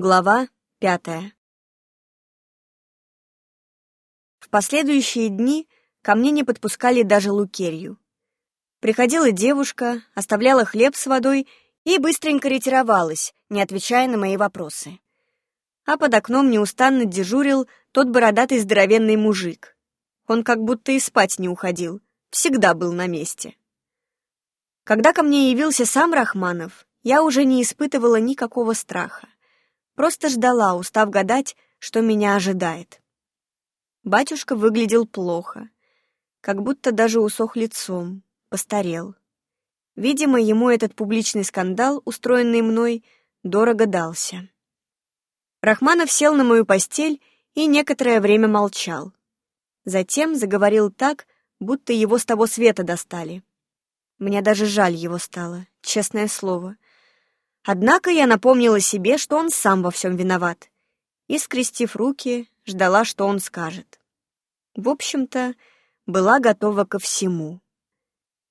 Глава пятая В последующие дни ко мне не подпускали даже Лукерью. Приходила девушка, оставляла хлеб с водой и быстренько ретировалась, не отвечая на мои вопросы. А под окном неустанно дежурил тот бородатый здоровенный мужик. Он как будто и спать не уходил, всегда был на месте. Когда ко мне явился сам Рахманов, я уже не испытывала никакого страха. Просто ждала, устав гадать, что меня ожидает. Батюшка выглядел плохо, как будто даже усох лицом, постарел. Видимо, ему этот публичный скандал, устроенный мной, дорого дался. Рахманов сел на мою постель и некоторое время молчал. Затем заговорил так, будто его с того света достали. Мне даже жаль его стало, честное слово — Однако я напомнила себе, что он сам во всем виноват, и, скрестив руки, ждала, что он скажет. В общем-то, была готова ко всему.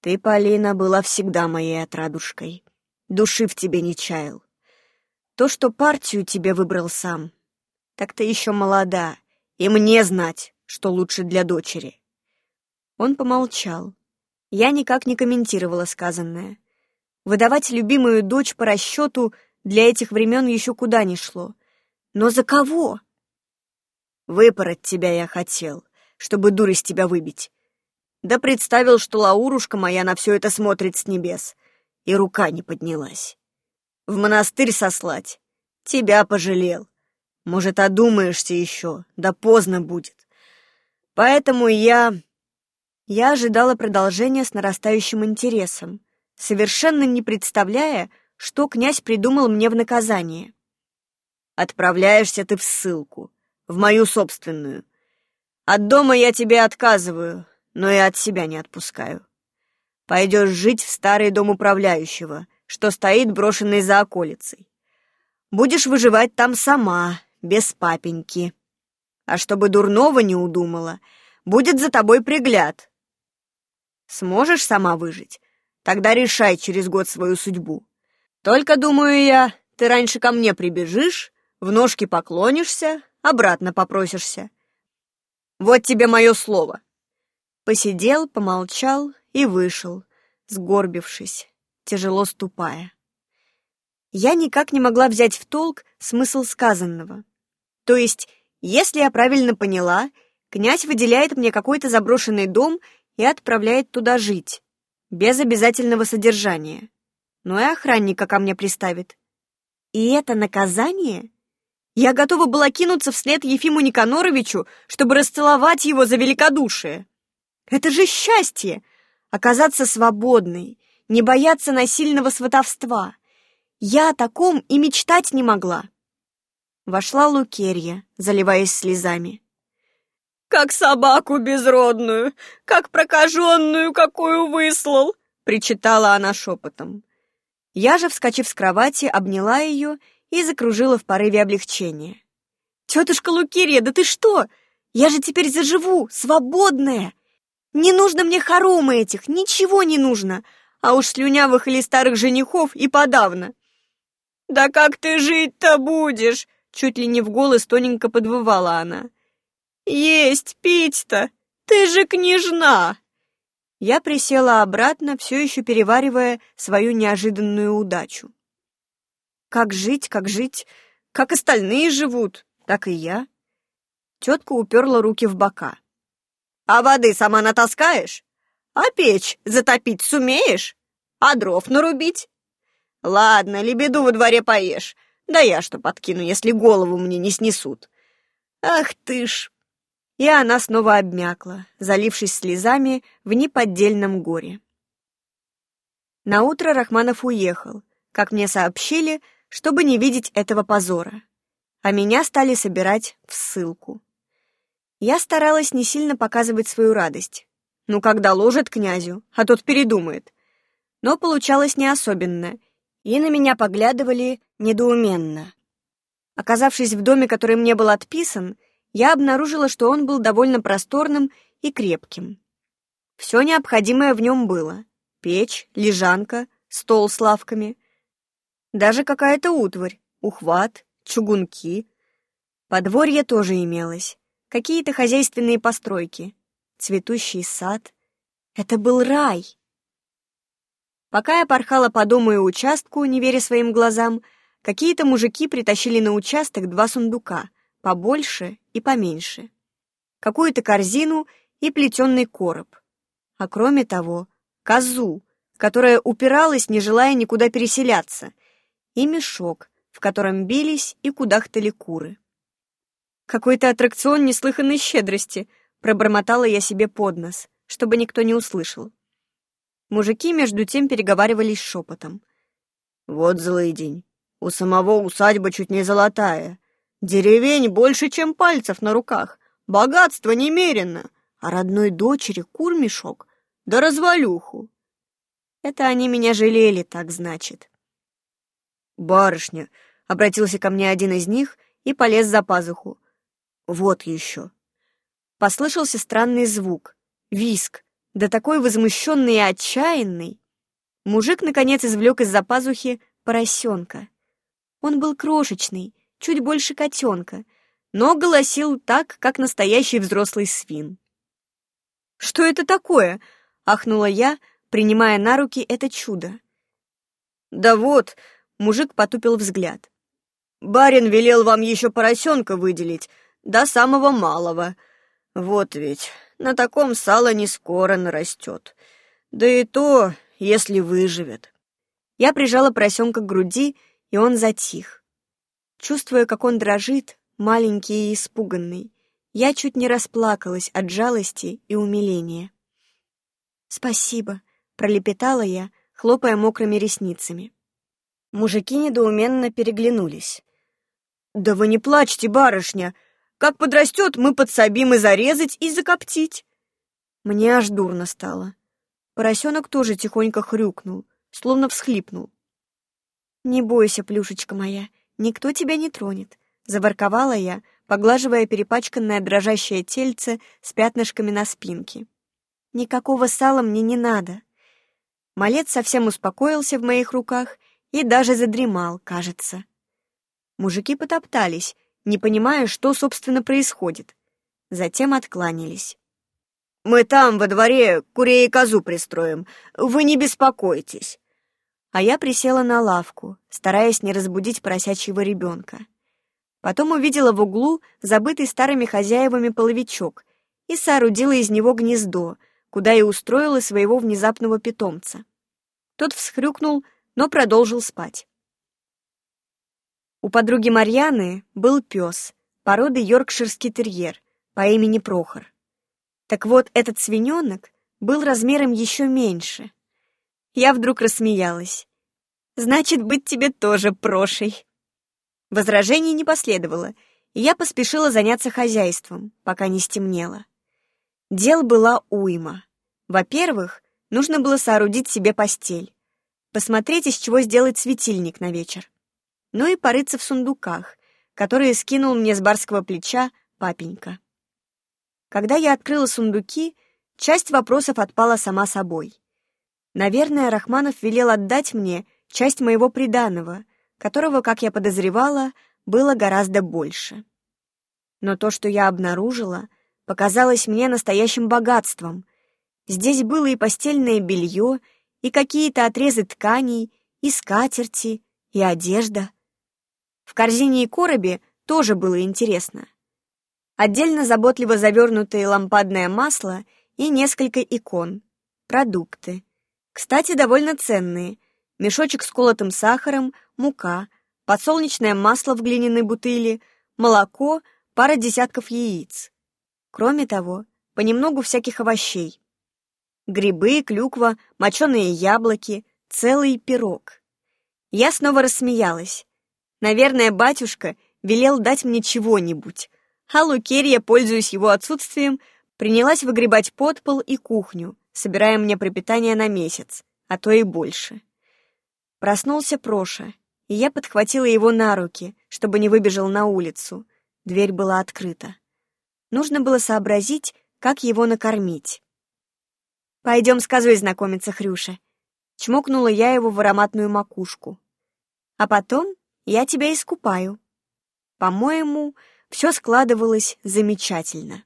Ты, Полина, была всегда моей отрадушкой. Души в тебе не чаял. То, что партию тебе выбрал сам, так ты еще молода, и мне знать, что лучше для дочери. Он помолчал. Я никак не комментировала сказанное. Выдавать любимую дочь по расчету для этих времен еще куда ни шло. Но за кого? Выпороть тебя я хотел, чтобы дурь из тебя выбить. Да представил, что Лаурушка моя на все это смотрит с небес, и рука не поднялась. В монастырь сослать. Тебя пожалел. Может, одумаешься еще, да поздно будет. Поэтому я... Я ожидала продолжения с нарастающим интересом совершенно не представляя, что князь придумал мне в наказание. «Отправляешься ты в ссылку, в мою собственную. От дома я тебе отказываю, но и от себя не отпускаю. Пойдешь жить в старый дом управляющего, что стоит брошенный за околицей. Будешь выживать там сама, без папеньки. А чтобы дурного не удумала, будет за тобой пригляд. Сможешь сама выжить, Тогда решай через год свою судьбу. Только, думаю я, ты раньше ко мне прибежишь, в ножки поклонишься, обратно попросишься. Вот тебе мое слово. Посидел, помолчал и вышел, сгорбившись, тяжело ступая. Я никак не могла взять в толк смысл сказанного. То есть, если я правильно поняла, князь выделяет мне какой-то заброшенный дом и отправляет туда жить без обязательного содержания. Но и охранника ко мне приставит. И это наказание? Я готова была кинуться вслед Ефиму Никаноровичу, чтобы расцеловать его за великодушие. Это же счастье! Оказаться свободной, не бояться насильного сватовства. Я о таком и мечтать не могла. Вошла Лукерья, заливаясь слезами. Как собаку безродную, как прокаженную какую выслал!» — причитала она шепотом. Я же, вскочив с кровати, обняла ее и закружила в порыве облегчения. «Тетушка Лукирия, да ты что? Я же теперь заживу, свободная! Не нужно мне хоромы этих, ничего не нужно, а уж слюнявых или старых женихов и подавно!» «Да как ты жить-то будешь?» Чуть ли не в голос тоненько подвывала она. «Есть пить-то! Ты же княжна!» Я присела обратно, все еще переваривая свою неожиданную удачу. Как жить, как жить, как остальные живут, так и я. Тетка уперла руки в бока. «А воды сама натаскаешь? А печь затопить сумеешь? А дров нарубить? Ладно, лебеду во дворе поешь, да я что подкину, если голову мне не снесут. Ах ты ж, и она снова обмякла, залившись слезами в неподдельном горе. Наутро Рахманов уехал, как мне сообщили, чтобы не видеть этого позора, а меня стали собирать в ссылку. Я старалась не сильно показывать свою радость. Ну, когда ложит князю, а тот передумает. Но получалось не особенно, и на меня поглядывали недоуменно. Оказавшись в доме, который мне был отписан, я обнаружила, что он был довольно просторным и крепким. Все необходимое в нем было. Печь, лежанка, стол с лавками. Даже какая-то утварь, ухват, чугунки. Подворье тоже имелось. Какие-то хозяйственные постройки. Цветущий сад. Это был рай. Пока я порхала по дому и участку, не веря своим глазам, какие-то мужики притащили на участок два сундука, побольше и поменьше. Какую-то корзину и плетеный короб. А кроме того, козу, которая упиралась, не желая никуда переселяться, и мешок, в котором бились и кудахтали куры. «Какой-то аттракцион неслыханной щедрости», — пробормотала я себе под нос, чтобы никто не услышал. Мужики между тем переговаривались шепотом. «Вот злый день. У самого усадьба чуть не золотая. Деревень больше, чем пальцев на руках. Богатство немерено. А родной дочери кур мешок. Да развалюху. Это они меня жалели, так значит. «Барышня», — обратился ко мне один из них и полез за пазуху. «Вот еще». Послышался странный звук. Виск, да такой возмущенный и отчаянный. Мужик, наконец, извлек из-за пазухи поросенка. Он был крошечный, чуть больше котенка, но голосил так, как настоящий взрослый свин. «Что это такое?» — ахнула я, принимая на руки это чудо. «Да вот», — мужик потупил взгляд. «Барин велел вам еще поросенка выделить, до самого малого. Вот ведь, на таком сало не скоро нарастет. Да и то, если выживет. Я прижала поросенка к груди, и он затих. Чувствуя, как он дрожит, маленький и испуганный, я чуть не расплакалась от жалости и умиления. «Спасибо», — пролепетала я, хлопая мокрыми ресницами. Мужики недоуменно переглянулись. «Да вы не плачьте, барышня! Как подрастет, мы подсобим и зарезать, и закоптить. Мне аж дурно стало. Поросенок тоже тихонько хрюкнул, словно всхлипнул. «Не бойся, плюшечка моя, никто тебя не тронет», — заворковала я, поглаживая перепачканное дрожащее тельце с пятнышками на спинке. «Никакого сала мне не надо». Малец совсем успокоился в моих руках и даже задремал, кажется. Мужики потоптались, не понимая, что, собственно, происходит. Затем откланялись. «Мы там, во дворе, курей и козу пристроим. Вы не беспокойтесь». А я присела на лавку, стараясь не разбудить поросячьего ребенка. Потом увидела в углу забытый старыми хозяевами половичок и соорудила из него гнездо, куда и устроила своего внезапного питомца. Тот всхрюкнул, но продолжил спать. У подруги Марьяны был пес, породы йоркширский терьер, по имени Прохор. Так вот, этот свиненок был размером еще меньше. Я вдруг рассмеялась. «Значит, быть тебе тоже прошей». Возражений не последовало, и я поспешила заняться хозяйством, пока не стемнело. Дел была уйма. Во-первых, нужно было соорудить себе постель, посмотреть, из чего сделать светильник на вечер но и порыться в сундуках, которые скинул мне с барского плеча папенька. Когда я открыла сундуки, часть вопросов отпала сама собой. Наверное, Рахманов велел отдать мне часть моего приданого, которого, как я подозревала, было гораздо больше. Но то, что я обнаружила, показалось мне настоящим богатством. Здесь было и постельное белье, и какие-то отрезы тканей, и скатерти, и одежда. В корзине и коробе тоже было интересно. Отдельно заботливо завернутое лампадное масло и несколько икон. Продукты. Кстати, довольно ценные. Мешочек с колотым сахаром, мука, подсолнечное масло в глиняной бутыли, молоко, пара десятков яиц. Кроме того, понемногу всяких овощей. Грибы, клюква, моченые яблоки, целый пирог. Я снова рассмеялась. Наверное, батюшка велел дать мне чего-нибудь, а Лукерья, пользуясь его отсутствием, принялась выгребать подпол и кухню, собирая мне пропитание на месяц, а то и больше. Проснулся Проша, и я подхватила его на руки, чтобы не выбежал на улицу. Дверь была открыта. Нужно было сообразить, как его накормить. «Пойдем с козой знакомиться, Хрюша», — чмокнула я его в ароматную макушку. А потом я тебя искупаю. По-моему, все складывалось замечательно.